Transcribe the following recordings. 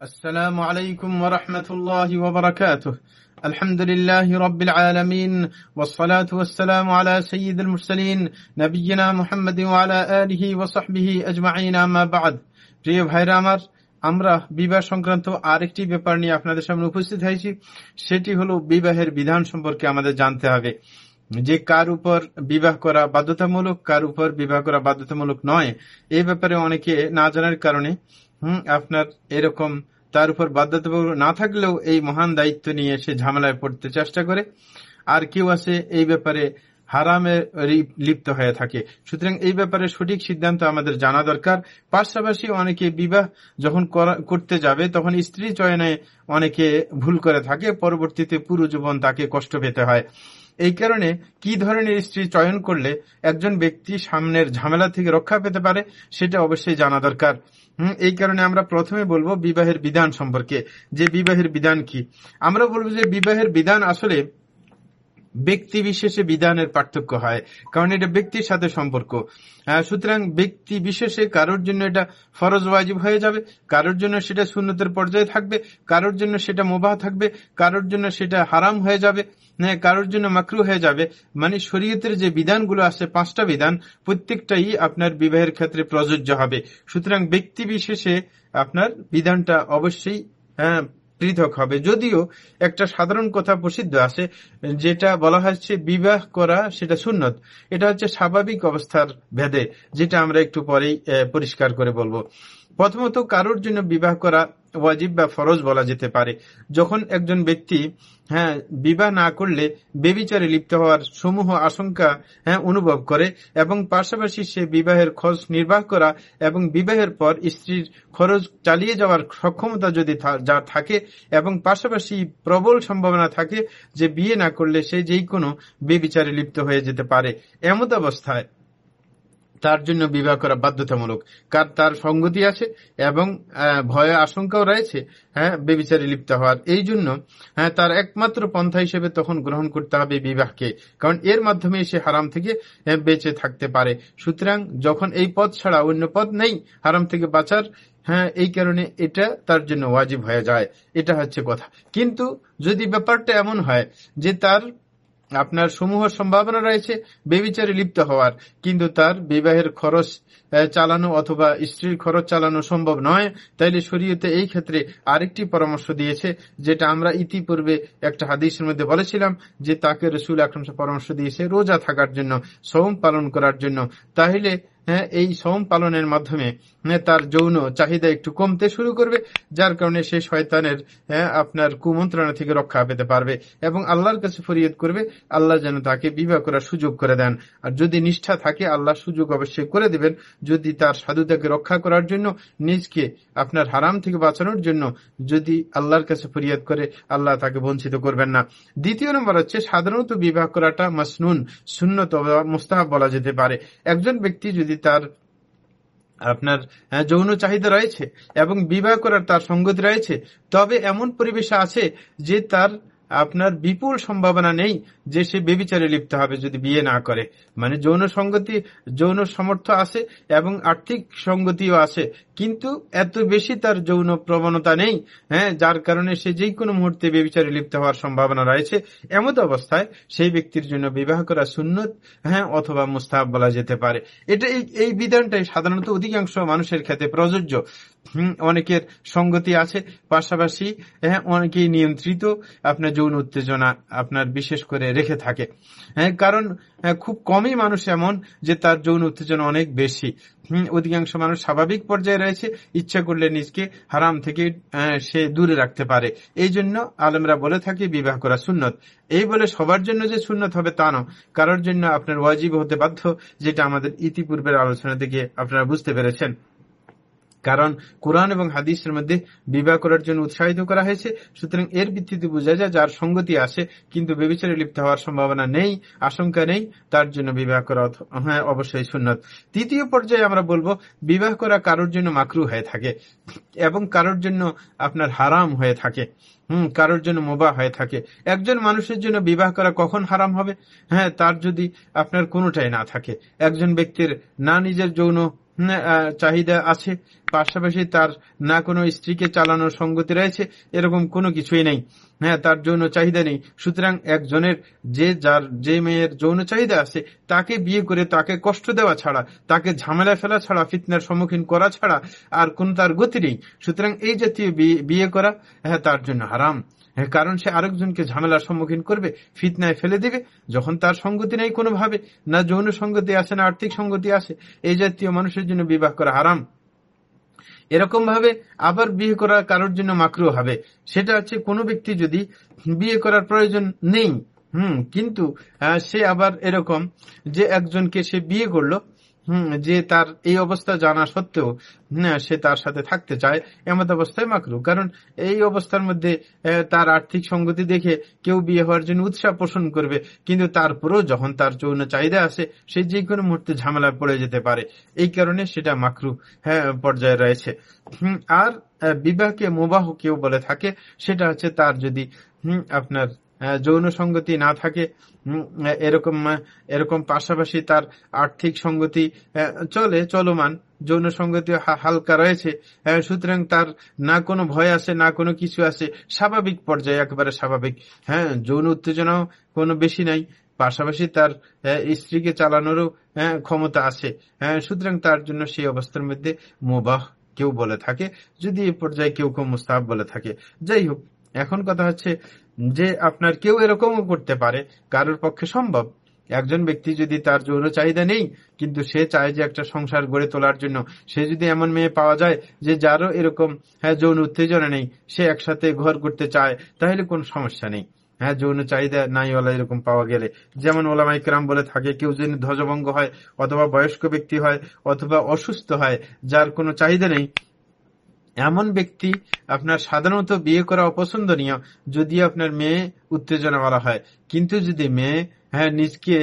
السلام عليكم ورحمة الله وبركاته الحمد لله رب العالمين والصلاة والسلام على سيد المرسلين نبينا محمد وعلى آله وصحبه أجمعين أما بعد প্রিয় ভাইরা আমার আমরা বিবাহ সংক্রান্ত আরেকটি ব্যাপার নিয়ে আপনাদের সামনে উপস্থিত হয়েছি সেটি হলো বিবাহের বিধান সম্পর্কে আমাদের জানতে হবে যে কার উপর বিবাহ করা বাধ্যতামূলক কার উপর বিবাহ করা বাধ্যতামূলক নয় এই ব্যাপারে অনেকে না জানার কারণে হম, আপনার এরকম তার উপর বাধ্যতামূলক না থাকলেও এই মহান দায়িত্ব নিয়ে সে ঝামেলায় পড়তে চেষ্টা করে। আর কেউ আছে এই ব্যাপারে হারামে লিপ্ত হয়ে থাকে। সুতরাং এই ব্যাপারে সঠিক সিদ্ধান্ত আমাদের জানা দরকার। পাশাপাশি অনেকে বিবাহ যখন করতে যাবে, তখন স্ত্রী চয়নে অনেকে ভুল করে থাকে। পরবর্তীতে পুরো জীবন তাকে কষ্ট পেতে হয়। এই কারণে কি ধরনের স্ত্রী চয়ন করলে একজন ব্যক্তি সামনের ঝামেলা থেকে রক্ষা পেতে পারে, সেটা অবশ্যই জানা দরকার। এই কারণে আমরা প্রথমে বলব বিবাহের বিধান সম্পর্কে। যে বিবাহের বিধান কি? আমরা বলব যে বিবাহের বিধান আসলে ব্যক্তি বিশেষে বিধানের পার্থক্য হয়, কারণ এটা ব্যক্তির সাথে সম্পর্ক। সুতরাং ব্যক্তি বিশেষে কারোর জন্য এটা ফরজ ওয়াজিব হয়ে যাবে, কারোর জন্য সেটা শূন্যতের পর্যায়ে থাকবে, কারোর জন্য সেটা মোবাহ থাকবে, কারোর জন্য সেটা হারাম হয়ে যাবে হ্যাঁ কারোর জন্য মাকরু হয়ে যাবে। মানে শরীয়তের যে বিধানগুলো আছে, পাঁচটা বিধান, প্রত্যেকটাই আপনার বিবাহের ক্ষেত্রে প্রযোজ্য হবে। সুতরাং ব্যক্তি বিশেষে আপনার বিধানটা অবশ্যই হ্যাঁ পৃথক হবে। যদিও একটা সাধারণ কথা প্রসিদ্ধ আছে, যেটা বলা হচ্ছে বিবাহ করা সেটা সুন্নত। এটা হচ্ছে স্বাভাবিক অবস্থার ভেদে, যেটা আমরা একটু পরেই পরিষ্কার করে বলব। প্রথমত কারোর জন্য বিবাহ করা ওয়াজিব বা ফরজ বলা যেতে পারে। যখন একজন ব্যক্তি হ্যাঁ বিবাহ না করলে বেবিচারে লিপ্ত হওয়ার সমূহ আশঙ্কা হ্যাঁ অনুভব করে এবং পাশাপাশি সে বিবাহের খরচ নির্বাহ করা এবং বিবাহের পর স্ত্রীর খরচ চালিয়ে যাওয়ার সক্ষমতা যদি যা থাকে এবং পাশাপাশি প্রবল সম্ভাবনা থাকে যে বিয়ে না করলে সে যেই কোনো বেবিচারে লিপ্ত হয়ে যেতে পারে। এমত অবস্থায় তার জন্য বিবাহ করা বাধ্যতামূলক। কার তার সঙ্গতি আছে এবং ভয় আশঙ্কাও রয়েছে হ্যাঁ বেবিচারে লিপ্ত হওয়ার। এই জন্য হ্যাঁ তার একমাত্র পন্থা হিসেবে তখন গ্রহণ করতে হবে বিবাহকে, কারণ এর মাধ্যমে সে হারাম থেকে বেঁচে থাকতে পারে। সুতরাং যখন এই পথ ছাড়া অন্য পথ নেই, হারাম থেকে বাঁচার হ্যাঁ এই কারণে এটা তার জন্য ওয়াজিব হয়ে যায়। এটা হচ্ছে কথা। কিন্তু যদি ব্যাপারটা এমন হয় যে তার আপনার সমূহ সম্ভাবনা রয়েছে, বেবিচারে লিপ্ত হওয়ার। কিন্তু তার বিবাহের খরচ চালানো অথবা স্ত্রীর খরচ চালানো সম্ভব নয়। তাইলে শরীয়তে এই ক্ষেত্রে আরেকটি পরামর্শ দিয়েছে, যেটা আমরা ইতিপূর্বে একটা হাদিসের মধ্যে বলেছিলাম, যে তাকে রসুল আকরম পরামর্শ দিয়েছে, রোজা থাকার জন্য সৌম পালন করার জন্য। তাহলে এই সোম পালনের মাধ্যমে হ্যাঁ, তার যৌন চাহিদা একটু কমতে শুরু করবে যার কারণে সে শয়তানের হ্যাঁ, আপনার কুমন্ত্রণা থেকে রক্ষা পেতে পারবে এবং আল্লাহর কাছে ফরিয়াদ করবে আল্লাহ যেন তাকে বিবাহ করার সুযোগ করে দেন। আর যদি নিষ্ঠা থাকে আল্লাহ সুযোগ অবশ্যই করে দিবেন। যদি তার সাধুতাকে রক্ষা করার জন্য নিজকে আপনার হারাম থেকে বাঁচানোর জন্য যদি আল্লাহর কাছে ফরিয়াদ করে আল্লাহ তাকে বঞ্চিত করবেন না। দ্বিতীয় নম্বর হচ্ছে সাধারণত বিবাহ করাটা মাসনুন শূন্যত মোস্তাহাব বলা যেতে পারে। একজন ব্যক্তি যদি তার, আপনার যৌন চাহিদা রয়েছে এবং বিবাহ করার তার সঙ্গতি রয়েছে, তবে এমন পরিবেশ আছে যে তার আপনার বিপুল সম্ভাবনা নেই যে সে বেবিচারে লিপ্ত হবে যদি বিয়ে না করে। মানে যৌন সঙ্গতি, যৌন সমর্থ আছে এবং আর্থিক সঙ্গতিও আছে। কিন্তু এত বেশি তার যৌন প্রবণতা নেই হ্যাঁ যার কারণে সে যে কোনো মুহূর্তে বেবিচারে লিপ্ত হওয়ার সম্ভাবনা রয়েছে। এমত অবস্থায় সেই ব্যক্তির জন্য বিবাহ করা সুন্নত হ্যাঁ অথবা মুস্তাহাব বলা যেতে পারে। এটা এই বিধানটাই সাধারণত অধিকাংশ মানুষের ক্ষেত্রে প্রযোজ্য। অনেকের সঙ্গতি আছে, পাশাপাশি হ্যাঁ অনেকেই নিয়ন্ত্রিত, আপনার যৌন উত্তেজনা আপনার বিশেষ করে রেখে থাকে। হ্যাঁ কারণ খুব কমই মানুষ এমন যে তার যৌন উত্তেজনা অনেক বেশি। অধিকাংশ মানুষ স্বাভাবিক পর্যায়ে রয়েছে, ইচ্ছা করলে নিজকে হারাম থেকে সে দূরে রাখতে পারে। এই জন্য আলমরা বলে থাকে, বিবাহ করা সুন্নত। এই বলে সবার জন্য যে সুন্নত হবে তা নয়। কারোর জন্য আপনার ওয়াজিব হতে বাধ্য, যেটা আমাদের ইতিপূর্বের আলোচনা থেকে আপনারা বুঝতে পেরেছেন। কারণ কোরআন এবং হাদিসের মধ্যে বিবাহ করার জন্য উৎসাহিত করা হয়েছে। সুতরাং এর ভিত্তিতে বোঝা যায় যার সঙ্গতি আসে কিন্তু বেবিচারে লিপ্ত হওয়ার সম্ভাবনা নেই, আশঙ্কা নেই, তার জন্য বিবাহ করা হ্যাঁ অবশ্যই সুন্নত। তৃতীয় পর্যায়ে আমরা বলব, বিবাহ করা কারোর জন্য মাকরু হয়ে থাকে এবং কারোর জন্য আপনার হারাম হয়ে থাকে। হম, কারোর জন্য মোবা হয়ে থাকে। একজন মানুষের জন্য বিবাহ করা কখন হারাম হবে? হ্যাঁ তার যদি আপনার কোনোটাই না থাকে। একজন ব্যক্তির না নিজের যৌন চাহিদা আছে পাশাপাশি তার না কোনো স্ত্রীকে চালানোর সঙ্গতি রয়েছে এরকম কোনো কিছুই নেই। হ্যাঁ তার যৌন চাহিদা নেই। সুতরাং একজনের যে যার যে মেয়ের যৌন চাহিদা আছে তাকে বিয়ে করে তাকে কষ্ট দেওয়া ছাড়া তাকে ঝামেলা ফেলা ছাড়া ফিতনার সম্মুখীন করা ছাড়া আর কোন তার গতি নেই। সুতরাং এই জাতীয় বিয়ে করা হ্যাঁ তার জন্য হারাম। হ্যাঁ, কারণ সে আরেকজনকে ঝামেলার সম্মুখীন করবে ফিতনায় ফেলে দিবে যখন তার সঙ্গতি নেই কোনোভাবে না যৌন সঙ্গতি আসে না আর্থিক সঙ্গতি আসে এই জাতীয় মানুষের জন্য বিবাহ করা হারাম। এরকম ভাবে আবার বিয়ে করা কারোর জন্য মাকরু হবে। সেটা হচ্ছে কোনো ব্যক্তি যদি বিয়ে করার প্রয়োজন নেই, হুম, কিন্তু সে আবার এরকম যে একজনকে সে বিয়ে করল হম, যে তার এই অবস্থা জানা সত্ত্বেও সে তার সাথে থাকতে চায়, এমত অবস্থায় মাকরু কারণ এই অবস্থার মধ্যে তার আর্থিক সঙ্গতি দেখে কেউ বিয়ে হওয়ার জন্য উৎসাহ পোষণ করবে। কিন্তু তারপরেও যখন তার যৌন চাহিদা আসে, সে যে কোনো মুহূর্তে ঝামেলায় পড়ে যেতে পারে। এই কারণে সেটা মাকরু হ্যাঁ পর্যায়ে রয়েছে। আর বিবাহকে মোবাহ কেউ বলে থাকে, সেটা হচ্ছে তার যদি আপনার যৌন সঙ্গতি না থাকে এরকম এরকম পাশাপাশি তার আর্থিক সঙ্গতি চলে, চলমান। যৌন সঙ্গতি হালকা রয়েছে। সুতরাং তার না কোনো ভয় আছে না কোনো কিছু আছে স্বাভাবিক পর্যায়ে, একেবারে স্বাভাবিক। হ্যাঁ যৌন উত্তেজনাও কোনো বেশি নাই। পাশাপাশি তার স্ত্রীকে চালানোরও ক্ষমতা আছে। সুতরাং তার জন্য সেই অবস্থার মধ্যে মোবাহ কেউ বলে থাকে। যদি এই পর্যায়ে কেউ কেউ মুস্তাহ বলে থাকে। যাই হোক এখন কথা হচ্ছে যে আপনার কেউ এরকমও করতে পারে, কারোর পক্ষে সম্ভব। একজন ব্যক্তি যদি তার যৌন চাহিদা নেই, কিন্তু সে চায় যে একটা সংসার গড়ে তোলার জন্য, সে যদি এমন মেয়ে পাওয়া যায় যে যারও এরকম হ্যাঁ যৌন উত্তেজনা নেই, সে একসাথে ঘর করতে চায়, তাহলে কোন সমস্যা নেই। হ্যাঁ যৌন চাহিদা নাই ওলা এরকম পাওয়া গেলে, যেমন ওলামাই ক্রাম বলে থাকে, কেউ যদি ধ্বজভঙ্গ হয়, অথবা বয়স্ক ব্যক্তি হয়, অথবা অসুস্থ হয়, যার কোনো চাহিদা নেই এমন ব্যক্তি আপনার সাধারণত বিয়ে করা অপছন্দনীয় যদি আপনার মেয়ে উত্তেজনা বলা হয়। কিন্তু যদি মেয়ে হ্যাঁ নিজকে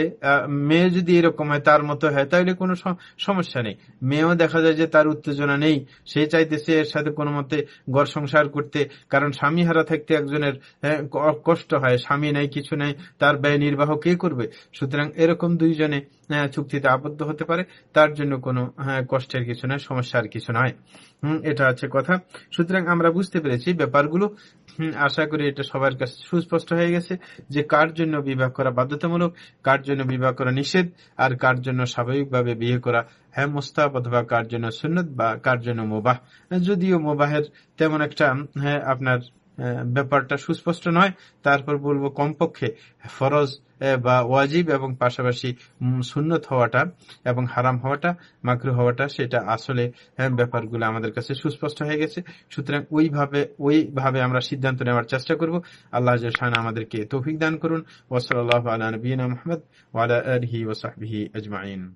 মেয়ে যদি এরকম হয় তার মতো হয় তাহলে কোনো সমস্যা নেই। মেয়েও দেখা যায় যে তার উত্তেজনা নেই। সে চাইতেছে এর সাথে কোনো মতে গড় সংসার করতে। কারণ স্বামী হারা থাকতে একজনের হ্যাঁ, কষ্ট হয়। স্বামী নাই কিছু নাই তার ব্যয় নির্বাহ কে করবে? সুতরাং এরকম দুইজনে হ্যাঁ, চুক্তিতে আবদ্ধ হতে পারে। তার জন্য কোনো হ্যাঁ, কষ্টের কিছু নয় সমস্যার কিছু নয়। হম এটা আছে কথা। সুতরাং আমরা বুঝতে পেরেছি ব্যাপারগুলো। আশা করি এটা সবার কাছে সুস্পষ্ট হয়ে গেছে যে কার জন্য বিবাহ করা বাধ্যতামূলক, কার জন্য বিবাহ করা নিষেধ, আর কার জন্য স্বাভাবিকভাবে বিয়ে করা হ্যাঁ মোস্তাব অথবা কার জন্য সুন্নত বা কার জন্য মোবাহ। যদিও মোবাহের তেমন একটা হ্যাঁ আপনার ব্যাপারটা সুস্পষ্ট নয়। তারপর বলব কমপক্ষে ফরজ বা ওয়াজিব এবং পাশাপাশি সুন্নত হওয়াটা এবং হারাম হওয়াটা, মাকরু হওয়াটা, সেটা আসলে ব্যাপারগুলো আমাদের কাছে সুস্পষ্ট হয়ে গেছে। সুতরাং ওইভাবে ওইভাবে আমরা সিদ্ধান্ত নেওয়ার চেষ্টা করব। আল্লাহ আমাদেরকে তৌফিক দান করুন। ওসল আল্লাহ আলা নবীনা মোহাম্মদ ওয়ালা আলহি ওসাহবিহি আজমাইন।